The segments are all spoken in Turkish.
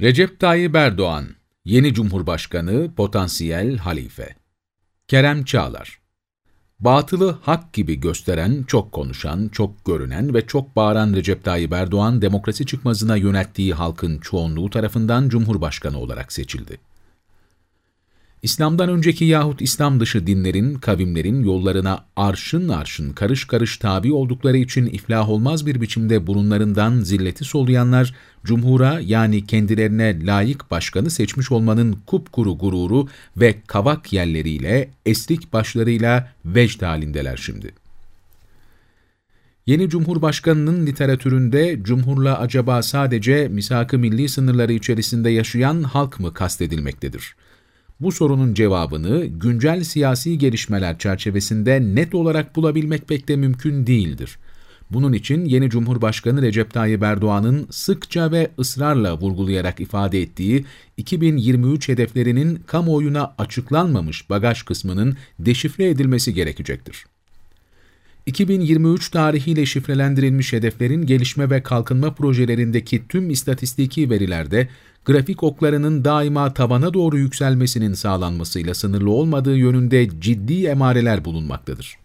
Recep Tayyip Erdoğan, yeni Cumhurbaşkanı, potansiyel halife. Kerem Çağlar Batılı hak gibi gösteren, çok konuşan, çok görünen ve çok bağıran Recep Tayyip Erdoğan, demokrasi çıkmazına yönettiği halkın çoğunluğu tarafından Cumhurbaşkanı olarak seçildi. İslam'dan önceki yahut İslam dışı dinlerin, kavimlerin yollarına arşın arşın karış karış tabi oldukları için iflah olmaz bir biçimde burunlarından zilleti soluyanlar, Cumhur'a yani kendilerine layık başkanı seçmiş olmanın kupkuru gururu ve kavak yerleriyle, esrik başlarıyla vecd halindeler şimdi. Yeni Cumhurbaşkanı'nın literatüründe Cumhur'la acaba sadece misak-ı milli sınırları içerisinde yaşayan halk mı kastedilmektedir? Bu sorunun cevabını güncel siyasi gelişmeler çerçevesinde net olarak bulabilmek pek de mümkün değildir. Bunun için yeni Cumhurbaşkanı Recep Tayyip Erdoğan'ın sıkça ve ısrarla vurgulayarak ifade ettiği 2023 hedeflerinin kamuoyuna açıklanmamış bagaj kısmının deşifre edilmesi gerekecektir. 2023 tarihiyle şifrelendirilmiş hedeflerin gelişme ve kalkınma projelerindeki tüm istatistiki verilerde grafik oklarının daima tabana doğru yükselmesinin sağlanmasıyla sınırlı olmadığı yönünde ciddi emareler bulunmaktadır.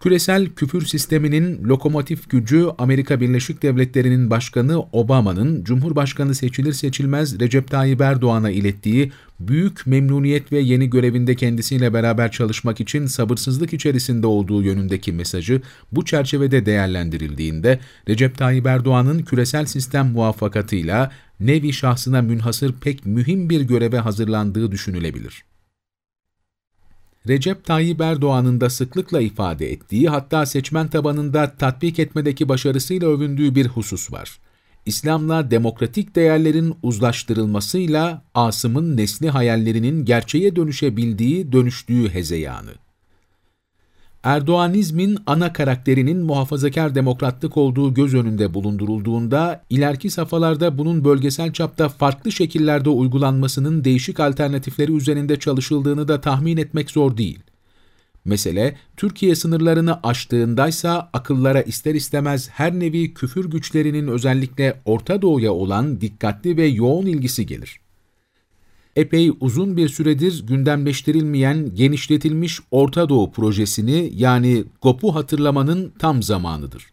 Küresel küfür sisteminin lokomotif gücü Amerika Birleşik Devletleri'nin başkanı Obama'nın Cumhurbaşkanı seçilir seçilmez Recep Tayyip Erdoğan'a ilettiği büyük memnuniyet ve yeni görevinde kendisiyle beraber çalışmak için sabırsızlık içerisinde olduğu yönündeki mesajı bu çerçevede değerlendirildiğinde Recep Tayyip Erdoğan'ın küresel sistem muvaffakatıyla nevi şahsına münhasır pek mühim bir göreve hazırlandığı düşünülebilir. Recep Tayyip Erdoğan'ın da sıklıkla ifade ettiği hatta seçmen tabanında tatbik etmedeki başarısıyla övündüğü bir husus var. İslam'la demokratik değerlerin uzlaştırılmasıyla Asım'ın nesli hayallerinin gerçeğe dönüşebildiği, dönüştüğü hezeyanı. Erdoğanizmin ana karakterinin muhafazakar demokratlık olduğu göz önünde bulundurulduğunda, ileriki safhalarda bunun bölgesel çapta farklı şekillerde uygulanmasının değişik alternatifleri üzerinde çalışıldığını da tahmin etmek zor değil. Mesele, Türkiye sınırlarını aştığındaysa akıllara ister istemez her nevi küfür güçlerinin özellikle Orta Doğu'ya olan dikkatli ve yoğun ilgisi gelir epey uzun bir süredir gündemleştirilmeyen genişletilmiş Orta Doğu projesini yani GOP'u hatırlamanın tam zamanıdır.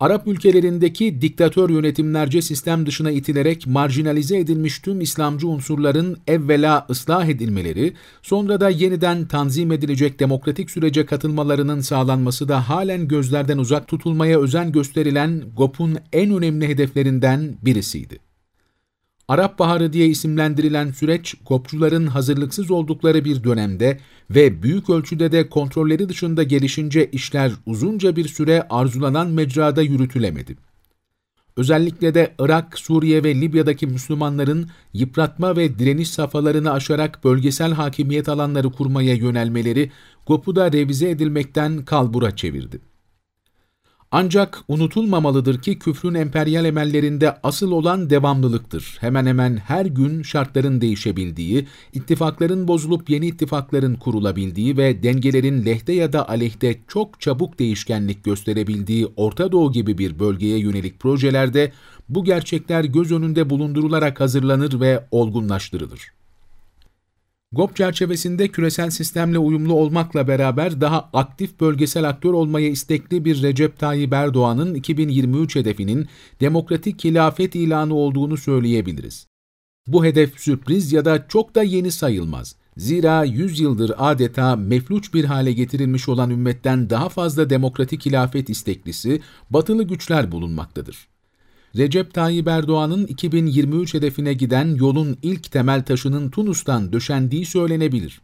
Arap ülkelerindeki diktatör yönetimlerce sistem dışına itilerek marjinalize edilmiş tüm İslamcı unsurların evvela ıslah edilmeleri, sonra da yeniden tanzim edilecek demokratik sürece katılmalarının sağlanması da halen gözlerden uzak tutulmaya özen gösterilen GOP'un en önemli hedeflerinden birisiydi. Arap Baharı diye isimlendirilen süreç, kopçuların hazırlıksız oldukları bir dönemde ve büyük ölçüde de kontrolleri dışında gelişince işler uzunca bir süre arzulanan mecrada yürütülemedi. Özellikle de Irak, Suriye ve Libya'daki Müslümanların yıpratma ve direniş safhalarını aşarak bölgesel hakimiyet alanları kurmaya yönelmeleri GOP'u revize edilmekten kalbura çevirdi. Ancak unutulmamalıdır ki küfrün emperyal emellerinde asıl olan devamlılıktır. Hemen hemen her gün şartların değişebildiği, ittifakların bozulup yeni ittifakların kurulabildiği ve dengelerin lehte ya da aleyhte çok çabuk değişkenlik gösterebildiği Orta Doğu gibi bir bölgeye yönelik projelerde bu gerçekler göz önünde bulundurularak hazırlanır ve olgunlaştırılır. GOP çerçevesinde küresel sistemle uyumlu olmakla beraber daha aktif bölgesel aktör olmaya istekli bir Recep Tayyip Erdoğan'ın 2023 hedefinin demokratik hilafet ilanı olduğunu söyleyebiliriz. Bu hedef sürpriz ya da çok da yeni sayılmaz. Zira 100 yıldır adeta mefluç bir hale getirilmiş olan ümmetten daha fazla demokratik hilafet isteklisi batılı güçler bulunmaktadır. Recep Tayyip Erdoğan'ın 2023 hedefine giden yolun ilk temel taşının Tunus'tan döşendiği söylenebilir.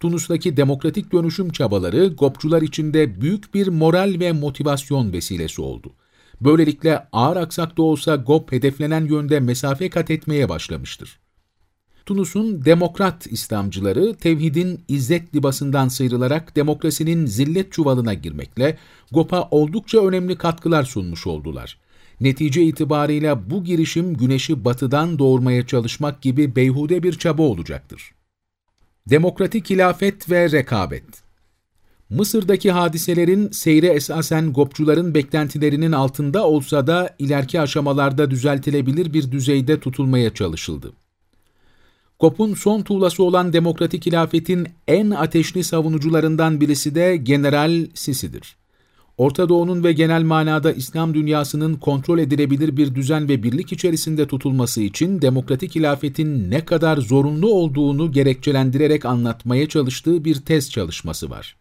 Tunus'taki demokratik dönüşüm çabaları GOPçular içinde büyük bir moral ve motivasyon vesilesi oldu. Böylelikle ağır aksak da olsa GOP hedeflenen yönde mesafe kat etmeye başlamıştır. Tunus'un demokrat İslamcıları tevhidin izzet libasından sıyrılarak demokrasinin zillet çuvalına girmekle GOP'a oldukça önemli katkılar sunmuş oldular. Netice itibarıyla bu girişim güneşi batıdan doğurmaya çalışmak gibi beyhude bir çaba olacaktır. Demokratik hilafet ve rekabet Mısır'daki hadiselerin seyre esasen Gopçuların beklentilerinin altında olsa da ileriki aşamalarda düzeltilebilir bir düzeyde tutulmaya çalışıldı. GOP'un son tuğlası olan demokratik hilafetin en ateşli savunucularından birisi de General Sisi'dir. Orta Doğu'nun ve genel manada İslam dünyasının kontrol edilebilir bir düzen ve birlik içerisinde tutulması için demokratik hilafetin ne kadar zorunlu olduğunu gerekçelendirerek anlatmaya çalıştığı bir tez çalışması var.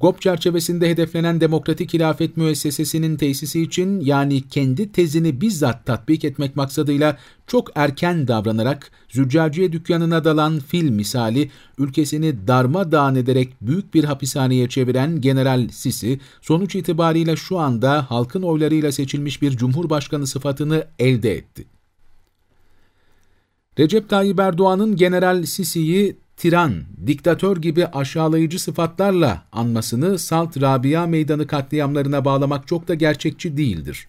GOP çerçevesinde hedeflenen Demokratik Hilafet Müessesesi'nin tesisi için yani kendi tezini bizzat tatbik etmek maksadıyla çok erken davranarak züccaciye dükkanına dalan fil misali ülkesini darmadağın ederek büyük bir hapishaneye çeviren General Sisi sonuç itibariyle şu anda halkın oylarıyla seçilmiş bir cumhurbaşkanı sıfatını elde etti. Recep Tayyip Erdoğan'ın General Sisi'yi tiran, diktatör gibi aşağılayıcı sıfatlarla anmasını Salt Rabia Meydanı katliamlarına bağlamak çok da gerçekçi değildir.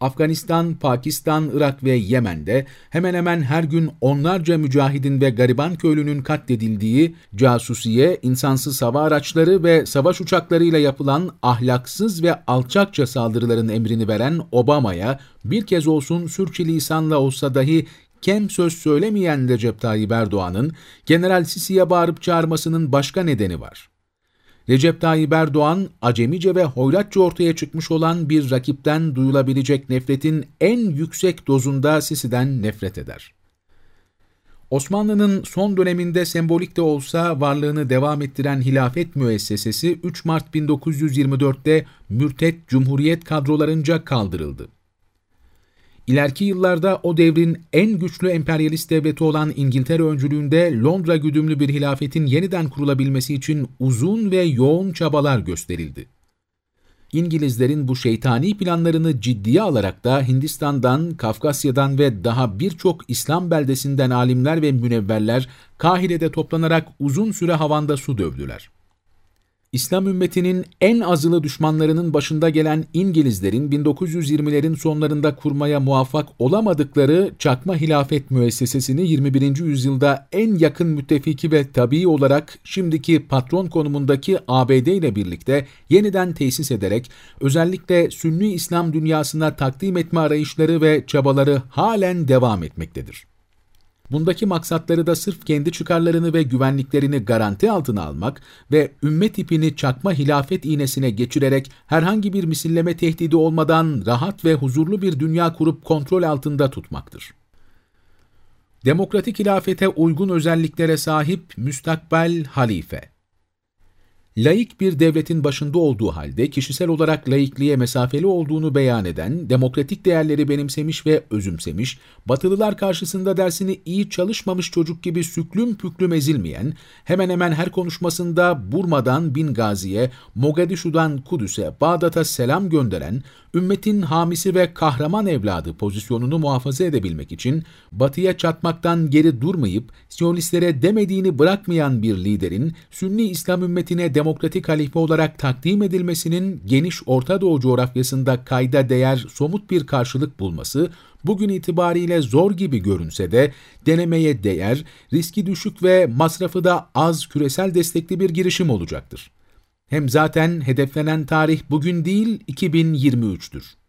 Afganistan, Pakistan, Irak ve Yemen'de hemen hemen her gün onlarca mücahidin ve gariban köylünün katledildiği casusiye, insansız hava araçları ve savaş uçaklarıyla yapılan ahlaksız ve alçakça saldırıların emrini veren Obama'ya bir kez olsun sürçülisanla olsa dahi kem söz söylemeyen Recep Tayyip Erdoğan'ın General Sisi'ye bağırıp çağırmasının başka nedeni var. Recep Tayyip Erdoğan, acemice ve hoyratça ortaya çıkmış olan bir rakipten duyulabilecek nefretin en yüksek dozunda Sisi'den nefret eder. Osmanlı'nın son döneminde sembolik de olsa varlığını devam ettiren hilafet müessesesi 3 Mart 1924'te mürtet cumhuriyet kadrolarınca kaldırıldı. İleriki yıllarda o devrin en güçlü emperyalist devleti olan İngiltere öncülüğünde Londra güdümlü bir hilafetin yeniden kurulabilmesi için uzun ve yoğun çabalar gösterildi. İngilizlerin bu şeytani planlarını ciddiye alarak da Hindistan'dan, Kafkasya'dan ve daha birçok İslam beldesinden alimler ve münevverler Kahire'de toplanarak uzun süre havanda su dövdüler. İslam ümmetinin en azılı düşmanlarının başında gelen İngilizlerin 1920'lerin sonlarında kurmaya muvaffak olamadıkları çakma hilafet müessesesini 21. yüzyılda en yakın müttefiki ve tabii olarak şimdiki patron konumundaki ABD ile birlikte yeniden tesis ederek özellikle Sünni İslam dünyasına takdim etme arayışları ve çabaları halen devam etmektedir. Bundaki maksatları da sırf kendi çıkarlarını ve güvenliklerini garanti altına almak ve ümmet ipini çakma hilafet iğnesine geçirerek herhangi bir misilleme tehdidi olmadan rahat ve huzurlu bir dünya kurup kontrol altında tutmaktır. Demokratik hilafete uygun özelliklere sahip müstakbel halife laik bir devletin başında olduğu halde kişisel olarak laikliğe mesafeli olduğunu beyan eden, demokratik değerleri benimsemiş ve özümsemiş, batılılar karşısında dersini iyi çalışmamış çocuk gibi süklüm püklüm ezilmeyen, hemen hemen her konuşmasında Burma'dan Bingazi'ye, Mogadishu'dan Kudüs'e, Bağdat'a selam gönderen, ümmetin hamisi ve kahraman evladı pozisyonunu muhafaza edebilmek için batıya çatmaktan geri durmayıp Siyonistlere demediğini bırakmayan bir liderin Sünni İslam ümmetine demokratik halife olarak takdim edilmesinin geniş Orta Doğu coğrafyasında kayda değer somut bir karşılık bulması bugün itibariyle zor gibi görünse de denemeye değer, riski düşük ve masrafı da az küresel destekli bir girişim olacaktır. Hem zaten hedeflenen tarih bugün değil 2023'tür.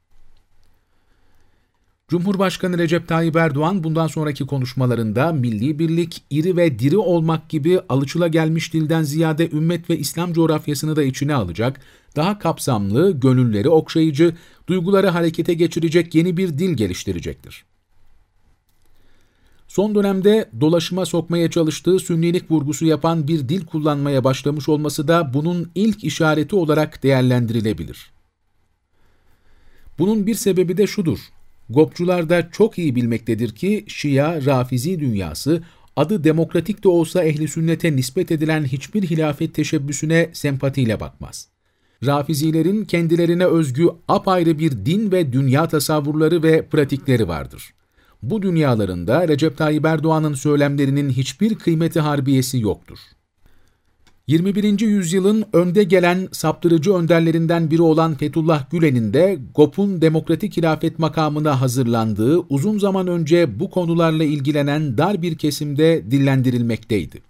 Cumhurbaşkanı Recep Tayyip Erdoğan bundan sonraki konuşmalarında milli birlik, iri ve diri olmak gibi gelmiş dilden ziyade ümmet ve İslam coğrafyasını da içine alacak, daha kapsamlı, gönülleri okşayıcı, duyguları harekete geçirecek yeni bir dil geliştirecektir. Son dönemde dolaşıma sokmaya çalıştığı sünnilik vurgusu yapan bir dil kullanmaya başlamış olması da bunun ilk işareti olarak değerlendirilebilir. Bunun bir sebebi de şudur. Gopçular da çok iyi bilmektedir ki Şia, Rafizi dünyası adı demokratik de olsa ehli sünnete nispet edilen hiçbir hilafet teşebbüsüne sempatiyle bakmaz. Rafizilerin kendilerine özgü apayrı bir din ve dünya tasavvurları ve pratikleri vardır. Bu dünyalarında Recep Tayyip Erdoğan'ın söylemlerinin hiçbir kıymeti harbiyesi yoktur. 21. yüzyılın önde gelen saptırıcı önderlerinden biri olan Fethullah Gülen'in de GOP'un demokratik hilafet makamına hazırlandığı uzun zaman önce bu konularla ilgilenen dar bir kesimde dillendirilmekteydi.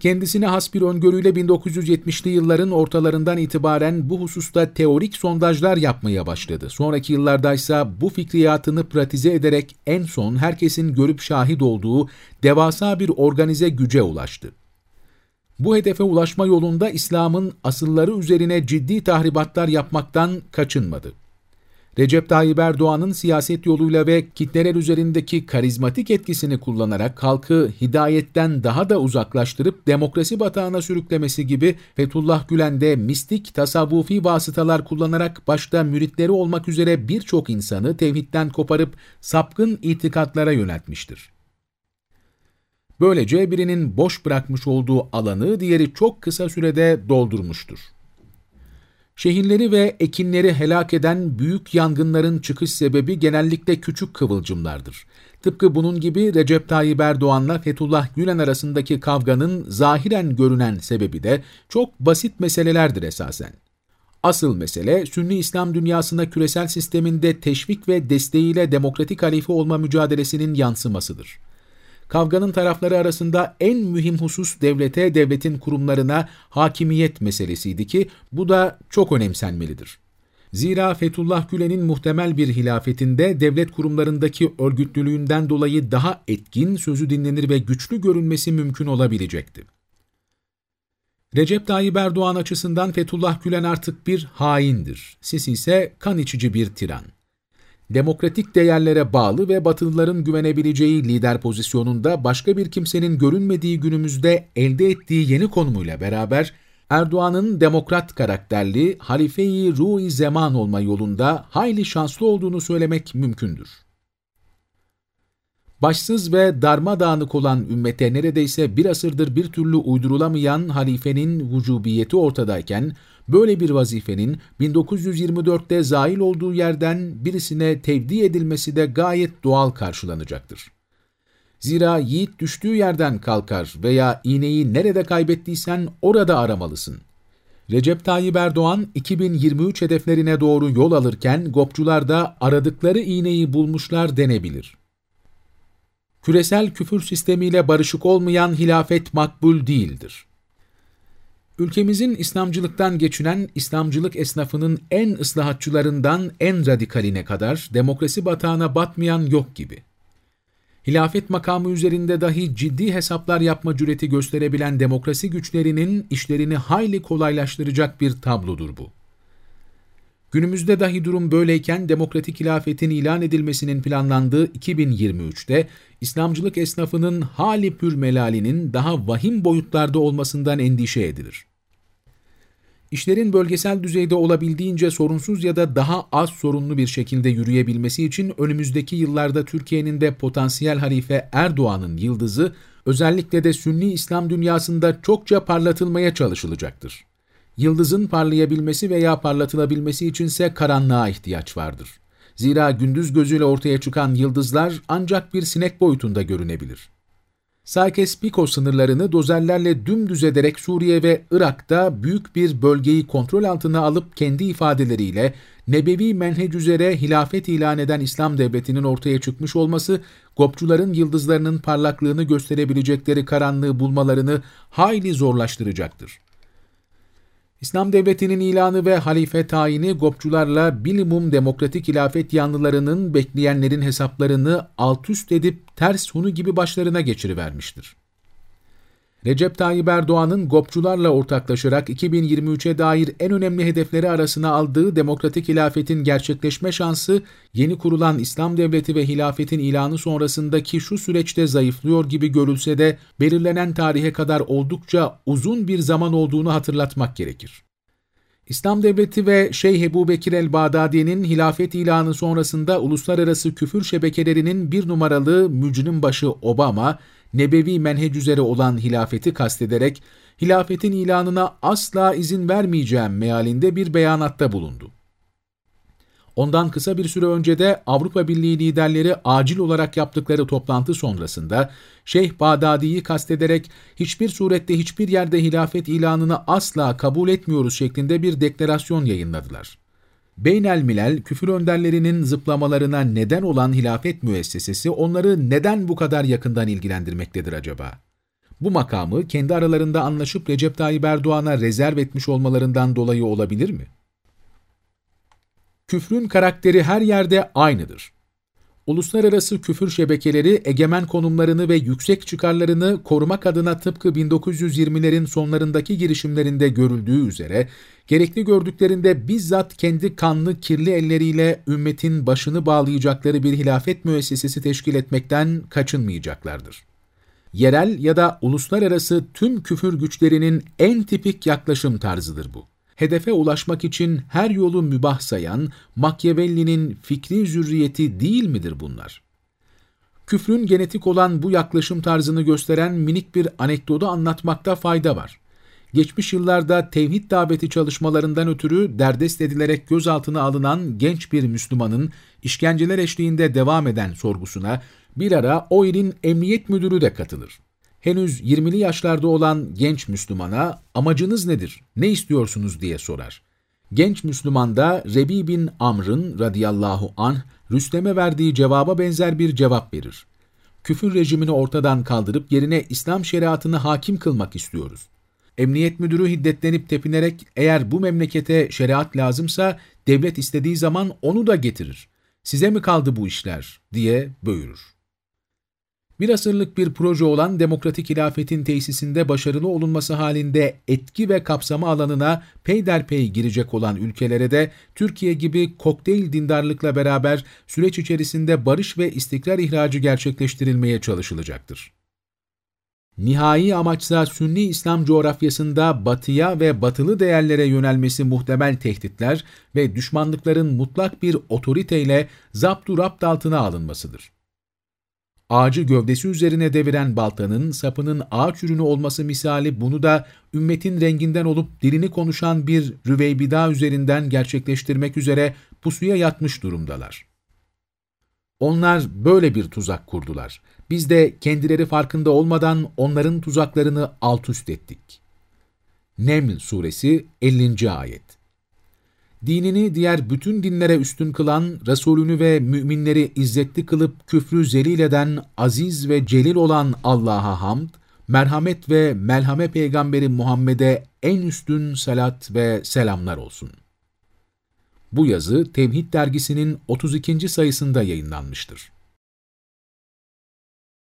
Kendisine has bir öngörüyle 1970'li yılların ortalarından itibaren bu hususta teorik sondajlar yapmaya başladı. Sonraki yıllardaysa bu fikriyatını pratize ederek en son herkesin görüp şahit olduğu devasa bir organize güce ulaştı. Bu hedefe ulaşma yolunda İslam'ın asılları üzerine ciddi tahribatlar yapmaktan kaçınmadı. Recep Tayyip Erdoğan'ın siyaset yoluyla ve kitleler üzerindeki karizmatik etkisini kullanarak halkı hidayetten daha da uzaklaştırıp demokrasi batağına sürüklemesi gibi Fethullah Gülen de mistik, tasavvufi vasıtalar kullanarak başta müritleri olmak üzere birçok insanı tevhidden koparıp sapkın itikatlara yöneltmiştir. Böylece birinin boş bırakmış olduğu alanı diğeri çok kısa sürede doldurmuştur. Şehirleri ve ekinleri helak eden büyük yangınların çıkış sebebi genellikle küçük kıvılcımlardır. Tıpkı bunun gibi Recep Tayyip Erdoğan'la Fethullah Gülen arasındaki kavganın zahiren görünen sebebi de çok basit meselelerdir esasen. Asıl mesele Sünni İslam dünyasına küresel sisteminde teşvik ve desteğiyle demokratik halife olma mücadelesinin yansımasıdır. Kavganın tarafları arasında en mühim husus devlete, devletin kurumlarına hakimiyet meselesiydi ki bu da çok önemsenmelidir. Zira Fethullah Gülen'in muhtemel bir hilafetinde devlet kurumlarındaki örgütlülüğünden dolayı daha etkin, sözü dinlenir ve güçlü görünmesi mümkün olabilecekti. Recep Tayyip Erdoğan açısından Fethullah Gülen artık bir haindir. Sisi ise kan içici bir tiran demokratik değerlere bağlı ve Batılıların güvenebileceği lider pozisyonunda başka bir kimsenin görünmediği günümüzde elde ettiği yeni konumuyla beraber Erdoğan'ın demokrat karakterli, halife-i ruh zaman olma yolunda hayli şanslı olduğunu söylemek mümkündür. Başsız ve darmadağınık olan ümmete neredeyse bir asırdır bir türlü uydurulamayan halifenin vücubiyeti ortadayken, böyle bir vazifenin 1924'te zahil olduğu yerden birisine tevdi edilmesi de gayet doğal karşılanacaktır. Zira yiğit düştüğü yerden kalkar veya iğneyi nerede kaybettiysen orada aramalısın. Recep Tayyip Erdoğan 2023 hedeflerine doğru yol alırken gopçular da aradıkları iğneyi bulmuşlar denebilir. Küresel küfür sistemiyle barışık olmayan hilafet makbul değildir. Ülkemizin İslamcılıktan geçinen İslamcılık esnafının en ıslahatçılarından en radikaline kadar demokrasi batağına batmayan yok gibi. Hilafet makamı üzerinde dahi ciddi hesaplar yapma cüreti gösterebilen demokrasi güçlerinin işlerini hayli kolaylaştıracak bir tablodur bu. Günümüzde dahi durum böyleyken demokratik hilafetin ilan edilmesinin planlandığı 2023'te İslamcılık esnafının hali pür melalinin daha vahim boyutlarda olmasından endişe edilir. İşlerin bölgesel düzeyde olabildiğince sorunsuz ya da daha az sorunlu bir şekilde yürüyebilmesi için önümüzdeki yıllarda Türkiye'nin de potansiyel halife Erdoğan'ın yıldızı özellikle de Sünni İslam dünyasında çokça parlatılmaya çalışılacaktır. Yıldızın parlayabilmesi veya parlatılabilmesi içinse karanlığa ihtiyaç vardır. Zira gündüz gözüyle ortaya çıkan yıldızlar ancak bir sinek boyutunda görünebilir. Sykes-Picot sınırlarını dozerlerle dümdüz ederek Suriye ve Irak'ta büyük bir bölgeyi kontrol altına alıp kendi ifadeleriyle Nebevi menhec üzere hilafet ilan eden İslam devletinin ortaya çıkmış olması, Gopçuların yıldızlarının parlaklığını gösterebilecekleri karanlığı bulmalarını hayli zorlaştıracaktır. İslam devletinin ilanı ve halife tayini Gopçularla bilimum demokratik hilafet yanlılarının bekleyenlerin hesaplarını alt üst edip ters hunu gibi başlarına geçirivermiştir. Recep Tayyip Erdoğan'ın Gopçularla ortaklaşarak 2023'e dair en önemli hedefleri arasına aldığı demokratik hilafetin gerçekleşme şansı, yeni kurulan İslam Devleti ve hilafetin ilanı sonrasındaki şu süreçte zayıflıyor gibi görülse de belirlenen tarihe kadar oldukça uzun bir zaman olduğunu hatırlatmak gerekir. İslam Devleti ve Şeyh Ebu Bekir el-Bağdadi'nin hilafet ilanı sonrasında uluslararası küfür şebekelerinin bir numaralı mücrim başı Obama, nebevi menhec üzere olan hilafeti kastederek, hilafetin ilanına asla izin vermeyeceğim mealinde bir beyanatta bulundu. Ondan kısa bir süre önce de Avrupa Birliği liderleri acil olarak yaptıkları toplantı sonrasında Şeyh Bağdadi'yi kastederek hiçbir surette hiçbir yerde hilafet ilanını asla kabul etmiyoruz şeklinde bir deklarasyon yayınladılar. Beynel Milal, küfür önderlerinin zıplamalarına neden olan hilafet müessesesi onları neden bu kadar yakından ilgilendirmektedir acaba? bu makamı kendi aralarında anlaşıp Recep Tayyip Erdoğan'a rezerv etmiş olmalarından dolayı olabilir mi? Küfrün karakteri her yerde aynıdır. Uluslararası küfür şebekeleri egemen konumlarını ve yüksek çıkarlarını korumak adına tıpkı 1920'lerin sonlarındaki girişimlerinde görüldüğü üzere, gerekli gördüklerinde bizzat kendi kanlı kirli elleriyle ümmetin başını bağlayacakları bir hilafet müessesesi teşkil etmekten kaçınmayacaklardır. Yerel ya da uluslararası tüm küfür güçlerinin en tipik yaklaşım tarzıdır bu hedefe ulaşmak için her yolu mübah sayan Machiavelli'nin fikri zürriyeti değil midir bunlar? Küfrün genetik olan bu yaklaşım tarzını gösteren minik bir anekdotu anlatmakta fayda var. Geçmiş yıllarda tevhid daveti çalışmalarından ötürü derdest edilerek gözaltına alınan genç bir Müslümanın işkenceler eşliğinde devam eden sorgusuna bir ara o emniyet müdürü de katılır henüz 20'li yaşlarda olan genç Müslümana amacınız nedir, ne istiyorsunuz diye sorar. Genç Müslüman da Rebi bin Amr'ın radıyallahu anh Rüstem'e verdiği cevaba benzer bir cevap verir. Küfür rejimini ortadan kaldırıp yerine İslam şeriatını hakim kılmak istiyoruz. Emniyet müdürü hiddetlenip tepinerek eğer bu memlekete şeriat lazımsa devlet istediği zaman onu da getirir. Size mi kaldı bu işler diye böğürür. Bir asırlık bir proje olan demokratik hilafetin tesisinde başarılı olunması halinde etki ve kapsama alanına peyderpey girecek olan ülkelere de Türkiye gibi kokteyl dindarlıkla beraber süreç içerisinde barış ve istikrar ihracı gerçekleştirilmeye çalışılacaktır. Nihai amaçsa Sünni İslam coğrafyasında batıya ve batılı değerlere yönelmesi muhtemel tehditler ve düşmanlıkların mutlak bir otoriteyle zaptu rapt altına alınmasıdır ağacı gövdesi üzerine deviren baltanın sapının ağaç ürünü olması misali bunu da ümmetin renginden olup dilini konuşan bir rüveybida üzerinden gerçekleştirmek üzere pusuya yatmış durumdalar. Onlar böyle bir tuzak kurdular. Biz de kendileri farkında olmadan onların tuzaklarını alt üst ettik. Neml Suresi 50. Ayet dinini diğer bütün dinlere üstün kılan, Resulünü ve müminleri izzetli kılıp küfrü zelil eden, aziz ve celil olan Allah'a hamd, merhamet ve melhame peygamberi Muhammed'e en üstün salat ve selamlar olsun. Bu yazı Tevhid dergisinin 32. sayısında yayınlanmıştır.